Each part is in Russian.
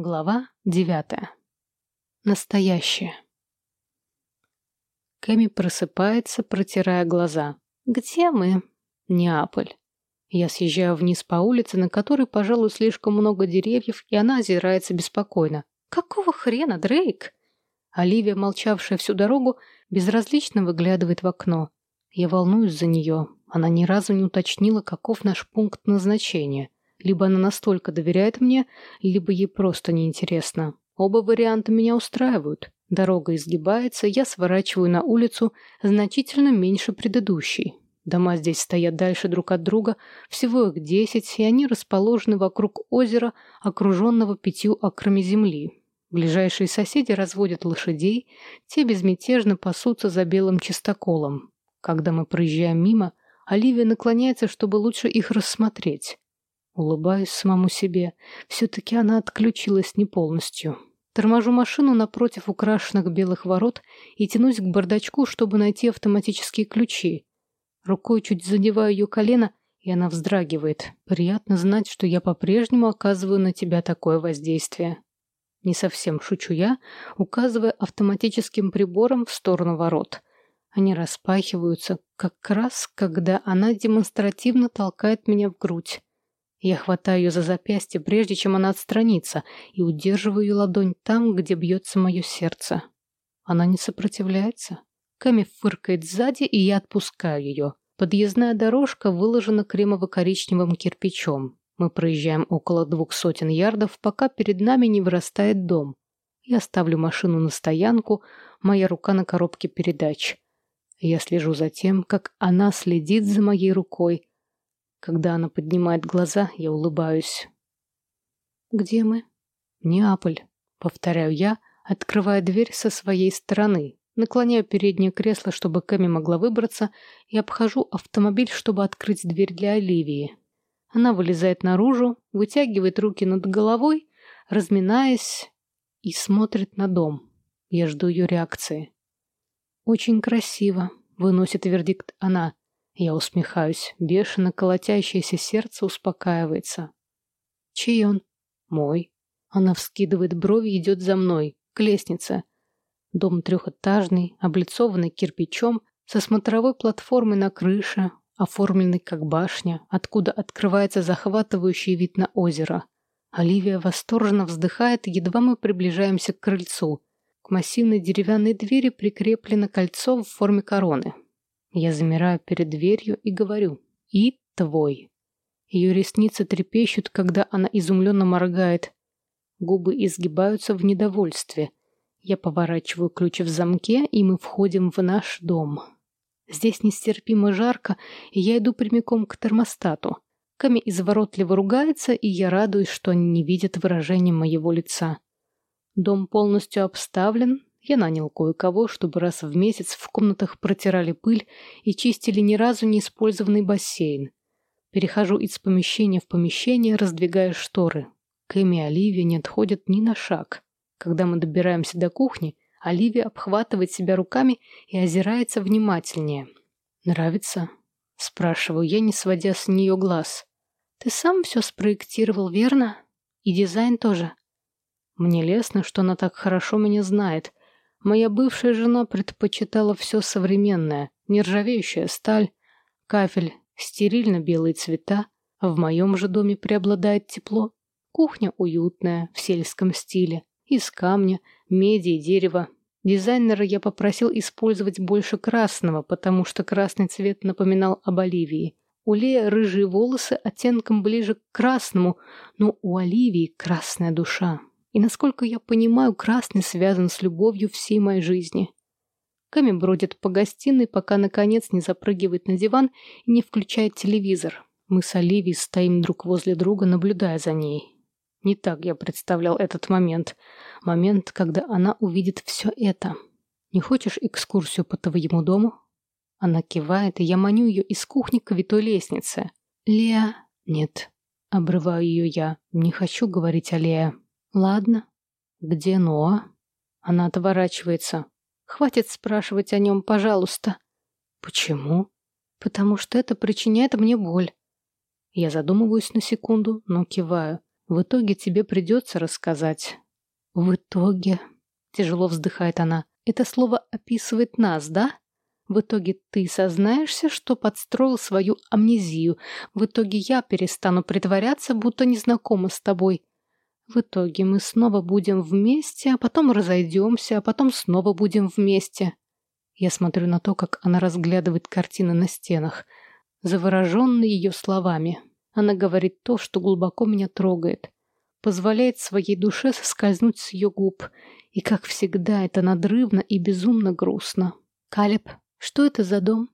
Глава девятая. Настоящее. Кэми просыпается, протирая глаза. «Где мы?» «Неаполь». Я съезжаю вниз по улице, на которой, пожалуй, слишком много деревьев, и она озирается беспокойно. «Какого хрена, Дрейк?» Оливия, молчавшая всю дорогу, безразлично выглядывает в окно. Я волнуюсь за нее. Она ни разу не уточнила, каков наш пункт назначения – либо она настолько доверяет мне, либо ей просто неинтересно. Оба варианта меня устраивают. Дорога изгибается, я сворачиваю на улицу значительно меньше предыдущей. Дома здесь стоят дальше друг от друга, всего их десять, и они расположены вокруг озера, окруженного пятью акрами земли. Ближайшие соседи разводят лошадей, те безмятежно пасутся за белым чистоколом. Когда мы проезжаем мимо, Оливия наклоняется, чтобы лучше их рассмотреть. Улыбаюсь самому себе. Все-таки она отключилась не полностью. Торможу машину напротив украшенных белых ворот и тянусь к бардачку, чтобы найти автоматические ключи. Рукой чуть задеваю ее колено, и она вздрагивает. Приятно знать, что я по-прежнему оказываю на тебя такое воздействие. Не совсем шучу я, указывая автоматическим прибором в сторону ворот. Они распахиваются, как раз, когда она демонстративно толкает меня в грудь. Я хватаю ее за запястье, прежде чем она отстранится, и удерживаю ее ладонь там, где бьется мое сердце. Она не сопротивляется. Кэми фыркает сзади, и я отпускаю ее. Подъездная дорожка выложена кремово-коричневым кирпичом. Мы проезжаем около двух сотен ярдов, пока перед нами не вырастает дом. Я ставлю машину на стоянку, моя рука на коробке передач. Я слежу за тем, как она следит за моей рукой, когда она поднимает глаза, я улыбаюсь. «Где мы?» «Неаполь», — повторяю я, открывая дверь со своей стороны. Наклоняю переднее кресло, чтобы Кэми могла выбраться, и обхожу автомобиль, чтобы открыть дверь для Оливии. Она вылезает наружу, вытягивает руки над головой, разминаясь, и смотрит на дом. Я жду ее реакции. «Очень красиво», — выносит вердикт она. Я усмехаюсь. Бешено колотящееся сердце успокаивается. Чей он? Мой. Она вскидывает брови и идет за мной, к лестнице. Дом трехэтажный, облицованный кирпичом, со смотровой платформой на крыше, оформленный как башня, откуда открывается захватывающий вид на озеро. Оливия восторженно вздыхает, едва мы приближаемся к крыльцу. К массивной деревянной двери прикреплено кольцо в форме короны. Я замираю перед дверью и говорю «И твой». Ее ресницы трепещут, когда она изумленно моргает. Губы изгибаются в недовольстве. Я поворачиваю ключ в замке, и мы входим в наш дом. Здесь нестерпимо жарко, и я иду прямиком к термостату. Ками изворотливо ругается, и я радуюсь, что они не видят выражения моего лица. Дом полностью обставлен, я нанял кое-кого, чтобы раз в месяц в комнатах протирали пыль и чистили ни разу не использованный бассейн. Перехожу из помещения в помещение, раздвигая шторы. Кэми и Оливия не отходят ни на шаг. Когда мы добираемся до кухни, Оливия обхватывает себя руками и озирается внимательнее. «Нравится?» – спрашиваю я, не сводя с нее глаз. «Ты сам все спроектировал, верно? И дизайн тоже?» Мне лестно, что она так хорошо меня знает, Моя бывшая жена предпочитала все современное, нержавеющая сталь, кафель, стерильно-белые цвета, а в моем же доме преобладает тепло. Кухня уютная, в сельском стиле, из камня, меди и дерева. Дизайнера я попросил использовать больше красного, потому что красный цвет напоминал об Оливии. У Лея рыжие волосы оттенком ближе к красному, но у Оливии красная душа. И, насколько я понимаю, красный связан с любовью всей моей жизни. Ками бродит по гостиной, пока, наконец, не запрыгивает на диван и не включает телевизор. Мы с Оливией стоим друг возле друга, наблюдая за ней. Не так я представлял этот момент. Момент, когда она увидит все это. Не хочешь экскурсию по твоему дому? Она кивает, и я маню ее из кухни к витой лестнице. Леа... Нет. Обрываю ее я. Не хочу говорить о Леа. Ладно. Где Ноа? Она отворачивается. Хватит спрашивать о нем, пожалуйста. Почему? Потому что это причиняет мне боль. Я задумываюсь на секунду, но киваю. В итоге тебе придется рассказать. В итоге... Тяжело вздыхает она. Это слово описывает нас, да? В итоге ты сознаешься, что подстроил свою амнезию. В итоге я перестану притворяться, будто не знакома с тобой. В итоге мы снова будем вместе, а потом разойдемся, а потом снова будем вместе. Я смотрю на то, как она разглядывает картины на стенах, завороженный ее словами. Она говорит то, что глубоко меня трогает. Позволяет своей душе соскользнуть с ее губ. И, как всегда, это надрывно и безумно грустно. «Калеб, что это за дом?»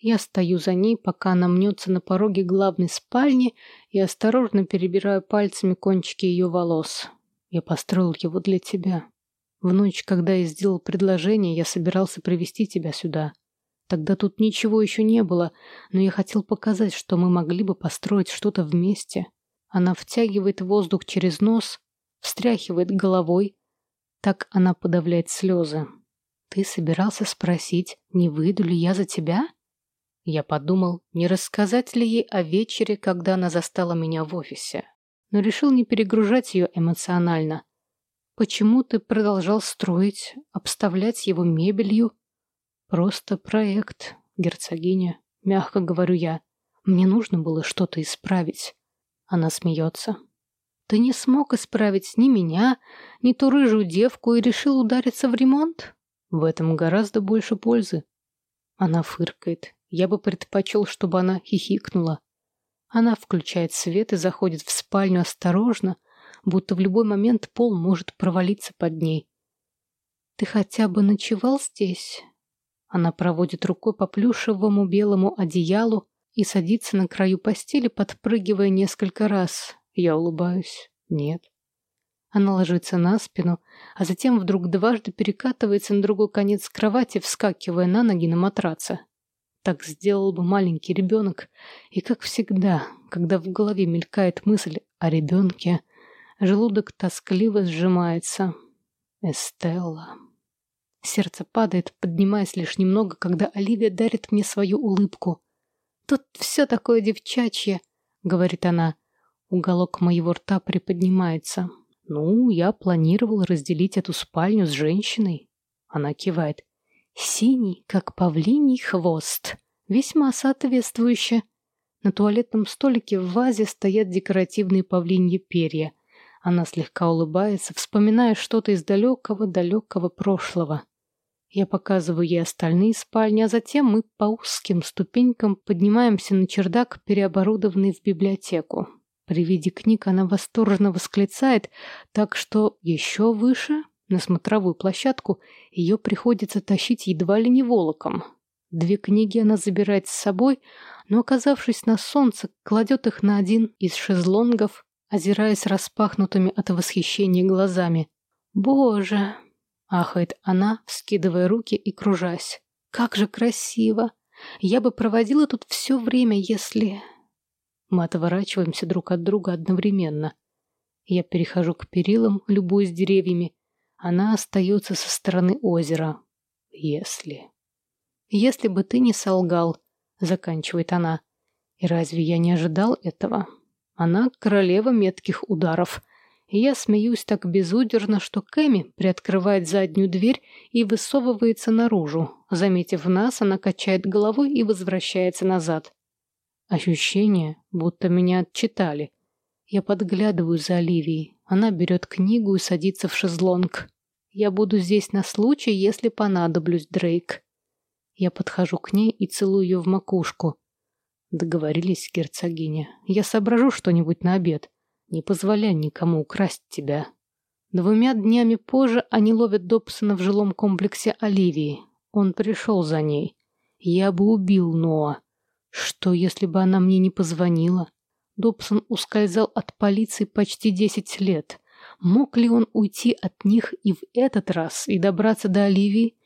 Я стою за ней, пока она мнется на пороге главной спальни и осторожно перебираю пальцами кончики ее волос. Я построил его для тебя. В ночь, когда я сделал предложение, я собирался привести тебя сюда. Тогда тут ничего еще не было, но я хотел показать, что мы могли бы построить что-то вместе. Она втягивает воздух через нос, встряхивает головой. Так она подавляет слезы. Ты собирался спросить, не выйду ли я за тебя? Я подумал, не рассказать ли ей о вечере, когда она застала меня в офисе. Но решил не перегружать ее эмоционально. Почему ты продолжал строить, обставлять его мебелью? Просто проект, герцогиня. Мягко говорю я. Мне нужно было что-то исправить. Она смеется. Ты не смог исправить ни меня, ни ту рыжую девку и решил удариться в ремонт? В этом гораздо больше пользы. Она фыркает. Я бы предпочел, чтобы она хихикнула. Она включает свет и заходит в спальню осторожно, будто в любой момент пол может провалиться под ней. «Ты хотя бы ночевал здесь?» Она проводит рукой по плюшевому белому одеялу и садится на краю постели, подпрыгивая несколько раз. Я улыбаюсь. «Нет». Она ложится на спину, а затем вдруг дважды перекатывается на другой конец кровати, вскакивая на ноги на матраце. Так сделал бы маленький ребенок. И как всегда, когда в голове мелькает мысль о ребенке, желудок тоскливо сжимается. Эстелла. Сердце падает, поднимаясь лишь немного, когда Оливия дарит мне свою улыбку. «Тут все такое девчачье», — говорит она. Уголок моего рта приподнимается. «Ну, я планировал разделить эту спальню с женщиной». Она кивает. Синий, как павлиний хвост. Весьма соответствующе. На туалетном столике в вазе стоят декоративные павлиньи перья. Она слегка улыбается, вспоминая что-то из далекого-далекого прошлого. Я показываю ей остальные спальни, а затем мы по узким ступенькам поднимаемся на чердак, переоборудованный в библиотеку. При виде книг она восторженно восклицает, так что еще выше на смотровую площадку ее приходится тащить едва ли не волоком. Две книги она забирает с собой, но, оказавшись на солнце, кладет их на один из шезлонгов, озираясь распахнутыми от восхищения глазами. «Боже!» — ахает она, вскидывая руки и кружась. «Как же красиво! Я бы проводила тут все время, если...» Мы отворачиваемся друг от друга одновременно. Я перехожу к перилам, любуясь деревьями, она остается со стороны озера. Если... Если бы ты не солгал, заканчивает она. И разве я не ожидал этого? Она королева метких ударов. И я смеюсь так безудержно, что Кэми приоткрывает заднюю дверь и высовывается наружу. Заметив нас, она качает головой и возвращается назад. Ощущение, будто меня отчитали. Я подглядываю за Оливией. Она берет книгу и садится в шезлонг. «Я буду здесь на случай, если понадоблюсь, Дрейк». Я подхожу к ней и целую ее в макушку. Договорились, герцогиня. Я соображу что-нибудь на обед. Не позволяй никому украсть тебя. Двумя днями позже они ловят Добсона в жилом комплексе Оливии. Он пришел за ней. Я бы убил Ноа. Что, если бы она мне не позвонила? Добсон ускользал от полиции почти десять лет. Мог ли он уйти от них и в этот раз, и добраться до Оливии?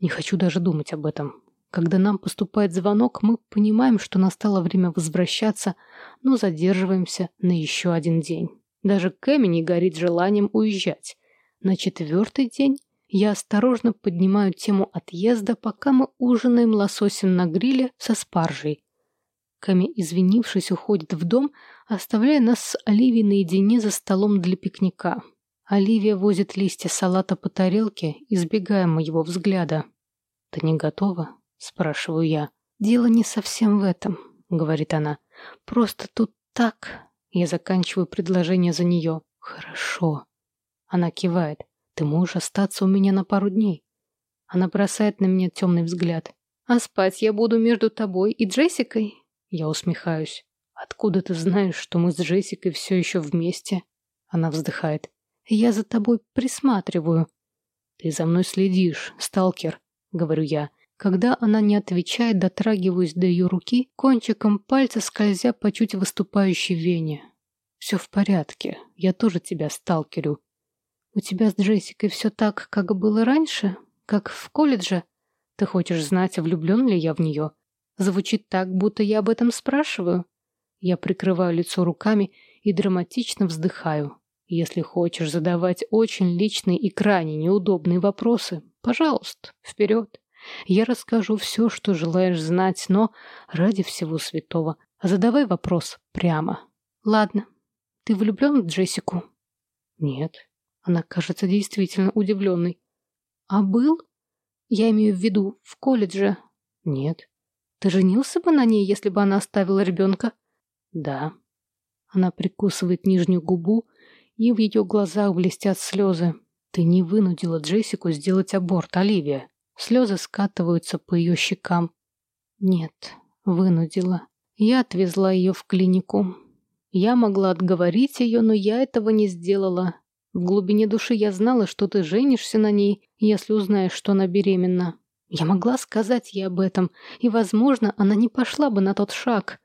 Не хочу даже думать об этом. Когда нам поступает звонок, мы понимаем, что настало время возвращаться, но задерживаемся на еще один день. Даже Кэми не горит желанием уезжать. На четвертый день я осторожно поднимаю тему отъезда, пока мы ужинаем лососем на гриле со спаржей. Ками, извинившись, уходит в дом, оставляя нас с Оливией наедине за столом для пикника. Оливия возит листья салата по тарелке, избегая моего взгляда. «Ты не готова?» – спрашиваю я. «Дело не совсем в этом», – говорит она. «Просто тут так...» Я заканчиваю предложение за нее. «Хорошо». Она кивает. «Ты можешь остаться у меня на пару дней». Она бросает на меня темный взгляд. «А спать я буду между тобой и Джессикой?» Я усмехаюсь. «Откуда ты знаешь, что мы с Джессикой все еще вместе?» Она вздыхает. «Я за тобой присматриваю». «Ты за мной следишь, сталкер», — говорю я. Когда она не отвечает, дотрагиваюсь до ее руки, кончиком пальца скользя по чуть выступающей вене. «Все в порядке. Я тоже тебя сталкерю». «У тебя с Джессикой все так, как было раньше? Как в колледже? Ты хочешь знать, влюблен ли я в нее?» Звучит так, будто я об этом спрашиваю. Я прикрываю лицо руками и драматично вздыхаю. Если хочешь задавать очень личные и крайне неудобные вопросы, пожалуйста, вперед. Я расскажу все, что желаешь знать, но ради всего святого задавай вопрос прямо. Ладно, ты влюблен в Джессику? Нет. Она кажется действительно удивленной. А был? Я имею в виду в колледже. Нет. Ты женился бы на ней, если бы она оставила ребенка? Да. Она прикусывает нижнюю губу, и в ее глазах блестят слезы. Ты не вынудила Джессику сделать аборт, Оливия. Слезы скатываются по ее щекам. Нет, вынудила. Я отвезла ее в клинику. Я могла отговорить ее, но я этого не сделала. В глубине души я знала, что ты женишься на ней, если узнаешь, что она беременна. Я могла сказать ей об этом, и, возможно, она не пошла бы на тот шаг.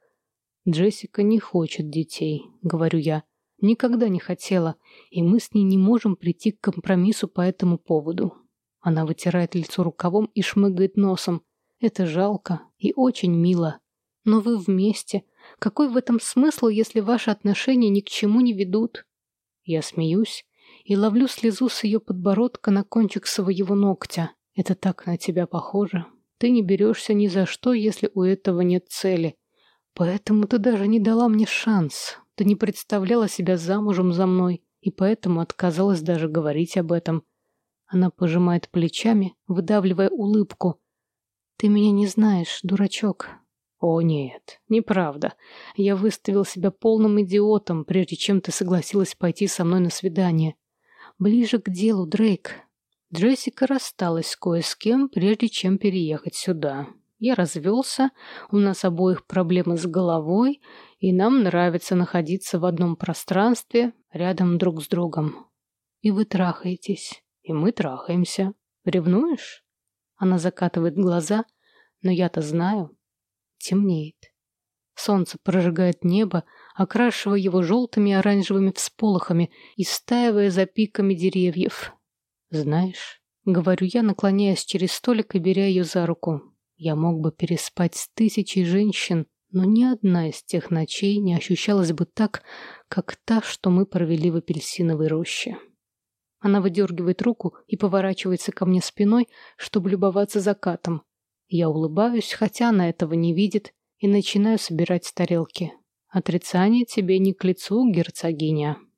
«Джессика не хочет детей», — говорю я. «Никогда не хотела, и мы с ней не можем прийти к компромиссу по этому поводу». Она вытирает лицо рукавом и шмыгает носом. Это жалко и очень мило. Но вы вместе. Какой в этом смысл, если ваши отношения ни к чему не ведут? Я смеюсь и ловлю слезу с ее подбородка на кончик своего ногтя. Это так на тебя похоже. Ты не берешься ни за что, если у этого нет цели. Поэтому ты даже не дала мне шанс. Ты не представляла себя замужем за мной, и поэтому отказалась даже говорить об этом. Она пожимает плечами, выдавливая улыбку. Ты меня не знаешь, дурачок. О нет, неправда. Я выставил себя полным идиотом, прежде чем ты согласилась пойти со мной на свидание. Ближе к делу, Дрейк. Джессика рассталась кое с кем, прежде чем переехать сюда. Я развелся, у нас обоих проблемы с головой, и нам нравится находиться в одном пространстве, рядом друг с другом. И вы трахаетесь, и мы трахаемся. Ревнуешь? Она закатывает глаза, но я-то знаю. Темнеет. Солнце прожигает небо, окрашивая его желтыми и оранжевыми всполохами и стаивая за пиками деревьев. «Знаешь», — говорю я, наклоняясь через столик и беря ее за руку, «я мог бы переспать с тысячей женщин, но ни одна из тех ночей не ощущалась бы так, как та, что мы провели в апельсиновой роще». Она выдергивает руку и поворачивается ко мне спиной, чтобы любоваться закатом. Я улыбаюсь, хотя она этого не видит, и начинаю собирать тарелки. Отрицание тебе не к лицу, герцогиня.